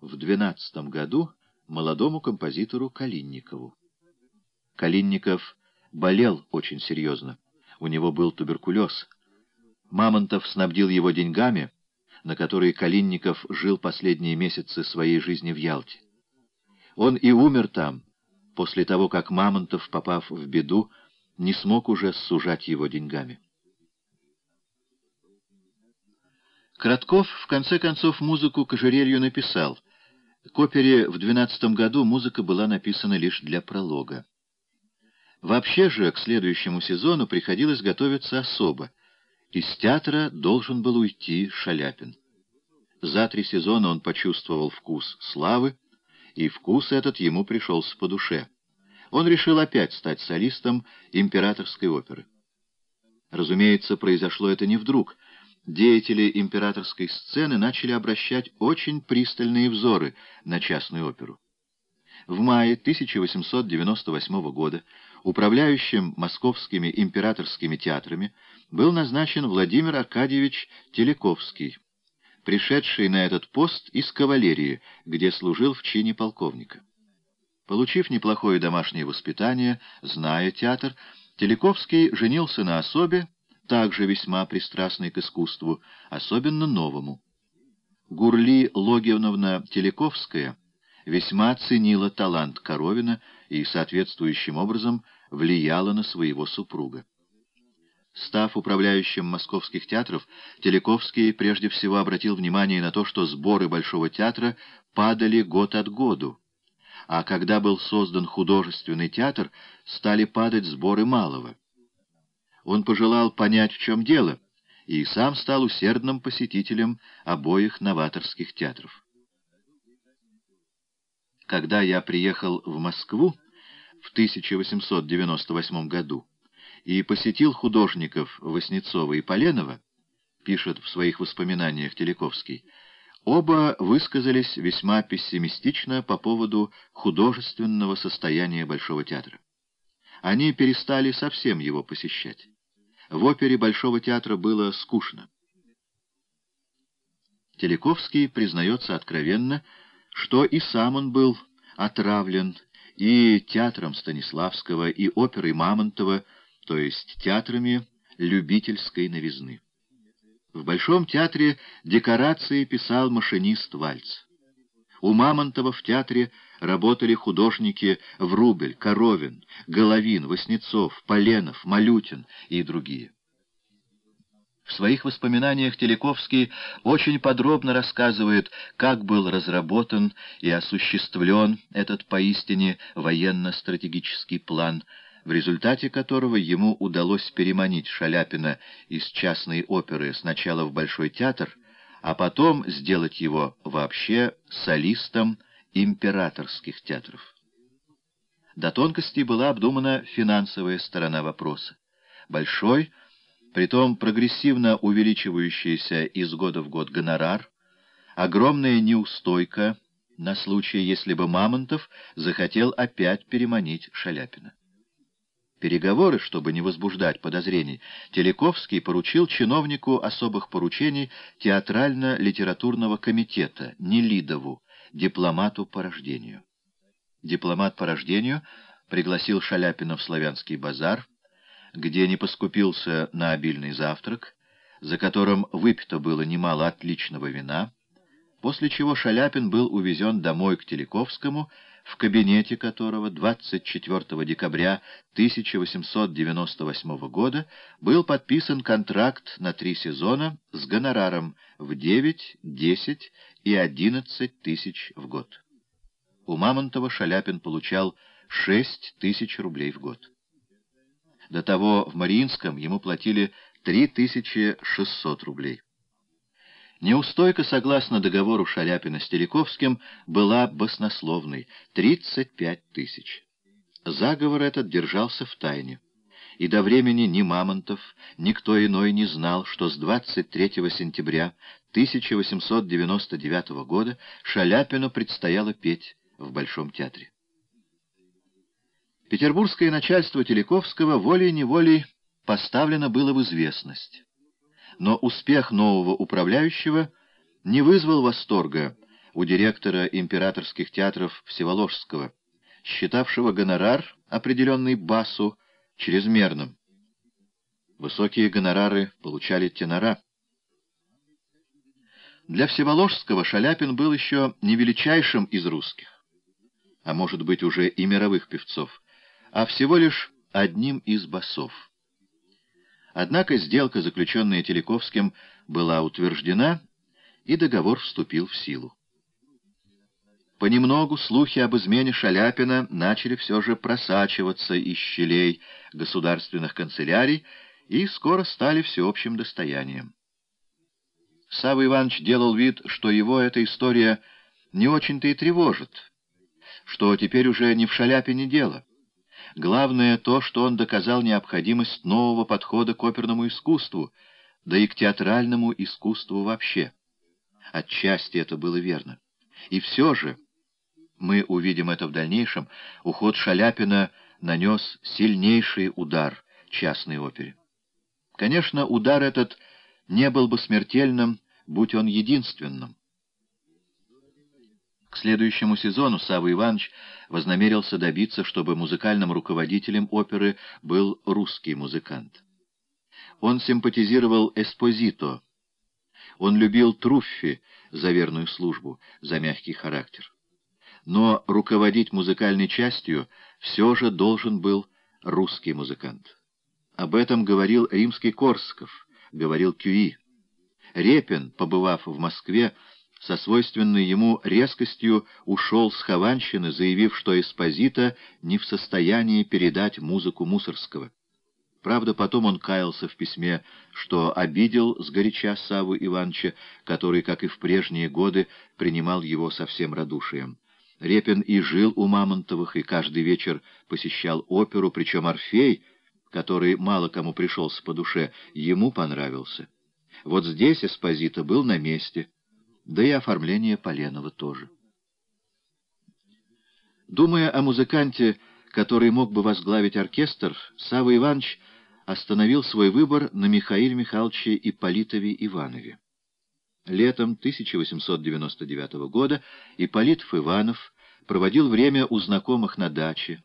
в 12 году молодому композитору Калинникову. Калинников болел очень серьезно. У него был туберкулез. Мамонтов снабдил его деньгами, на которые Калинников жил последние месяцы своей жизни в Ялте. Он и умер там, после того, как Мамонтов, попав в беду, не смог уже сужать его деньгами. Кратков, в конце концов, музыку к ожерелью написал. К опере в двенадцатом году музыка была написана лишь для пролога. Вообще же к следующему сезону приходилось готовиться особо. Из театра должен был уйти Шаляпин. За три сезона он почувствовал вкус славы, и вкус этот ему пришелся по душе. Он решил опять стать солистом императорской оперы. Разумеется, произошло это не вдруг — деятели императорской сцены начали обращать очень пристальные взоры на частную оперу. В мае 1898 года управляющим московскими императорскими театрами был назначен Владимир Аркадьевич Телековский, пришедший на этот пост из кавалерии, где служил в чине полковника. Получив неплохое домашнее воспитание, зная театр, Телековский женился на особе, также весьма пристрастный к искусству, особенно новому. Гурли Логиевновна Телековская весьма ценила талант Коровина и соответствующим образом влияла на своего супруга. Став управляющим московских театров, Телековский прежде всего обратил внимание на то, что сборы Большого театра падали год от году, а когда был создан художественный театр, стали падать сборы Малого он пожелал понять, в чем дело, и сам стал усердным посетителем обоих новаторских театров. Когда я приехал в Москву в 1898 году и посетил художников Васнецова и Поленова, пишет в своих воспоминаниях Телековский, оба высказались весьма пессимистично по поводу художественного состояния Большого театра они перестали совсем его посещать. В опере Большого театра было скучно. Телековский признается откровенно, что и сам он был отравлен и театром Станиславского, и оперой Мамонтова, то есть театрами любительской новизны. В Большом театре декорации писал машинист Вальц. У Мамонтова в театре работали художники Врубель, Коровин, Головин, Васнецов, Поленов, Малютин и другие. В своих воспоминаниях Телековский очень подробно рассказывает, как был разработан и осуществлен этот поистине военно-стратегический план, в результате которого ему удалось переманить Шаляпина из частной оперы сначала в Большой театр, а потом сделать его вообще солистом императорских театров. До тонкостей была обдумана финансовая сторона вопроса. Большой, притом прогрессивно увеличивающийся из года в год гонорар, огромная неустойка на случай, если бы Мамонтов захотел опять переманить Шаляпина. Переговоры, чтобы не возбуждать подозрений, Телековский поручил чиновнику особых поручений театрально-литературного комитета Нелидову, дипломату по рождению. Дипломат по рождению пригласил Шаляпина в славянский базар, где не поскупился на обильный завтрак, за которым выпито было немало отличного вина, после чего Шаляпин был увезен домой к Телековскому, в кабинете которого 24 декабря 1898 года был подписан контракт на три сезона с гонораром в 9, 10 и 11 тысяч в год. У Мамонтова Шаляпин получал 6 тысяч рублей в год. До того в Мариинском ему платили 3600 рублей. Неустойка, согласно договору Шаляпина с Телековским, была баснословной — 35 тысяч. Заговор этот держался в тайне. И до времени ни Мамонтов, ни кто иной не знал, что с 23 сентября 1899 года Шаляпину предстояло петь в Большом театре. Петербургское начальство Телековского волей-неволей поставлено было в известность но успех нового управляющего не вызвал восторга у директора императорских театров Всеволожского, считавшего гонорар, определенный басу, чрезмерным. Высокие гонорары получали тенора. Для Всеволожского Шаляпин был еще не величайшим из русских, а может быть уже и мировых певцов, а всего лишь одним из басов. Однако сделка, заключенная Телековским, была утверждена, и договор вступил в силу. Понемногу слухи об измене Шаляпина начали все же просачиваться из щелей государственных канцелярий и скоро стали всеобщим достоянием. Савва Иванович делал вид, что его эта история не очень-то и тревожит, что теперь уже не в Шаляпине дело. Главное то, что он доказал необходимость нового подхода к оперному искусству, да и к театральному искусству вообще. Отчасти это было верно. И все же, мы увидим это в дальнейшем, уход Шаляпина нанес сильнейший удар частной опере. Конечно, удар этот не был бы смертельным, будь он единственным. К следующему сезону Савва Иванович вознамерился добиться, чтобы музыкальным руководителем оперы был русский музыкант. Он симпатизировал Эспозито. Он любил Труффи за верную службу, за мягкий характер. Но руководить музыкальной частью все же должен был русский музыкант. Об этом говорил римский Корсков, говорил Кюи. Репин, побывав в Москве, со свойственной ему резкостью ушел с Хованщины, заявив, что Эспозита не в состоянии передать музыку Мусорского. Правда, потом он каялся в письме, что обидел сгоряча Саву Ивановича, который, как и в прежние годы, принимал его со всем радушием. Репин и жил у Мамонтовых, и каждый вечер посещал оперу, причем Орфей, который мало кому пришелся по душе, ему понравился. Вот здесь Эспозита был на месте — да и оформление Поленова тоже. Думая о музыканте, который мог бы возглавить оркестр, Савва Иванович остановил свой выбор на Михаиле Михайловиче Ипполитове Иванове. Летом 1899 года Ипполитов Иванов проводил время у знакомых на даче,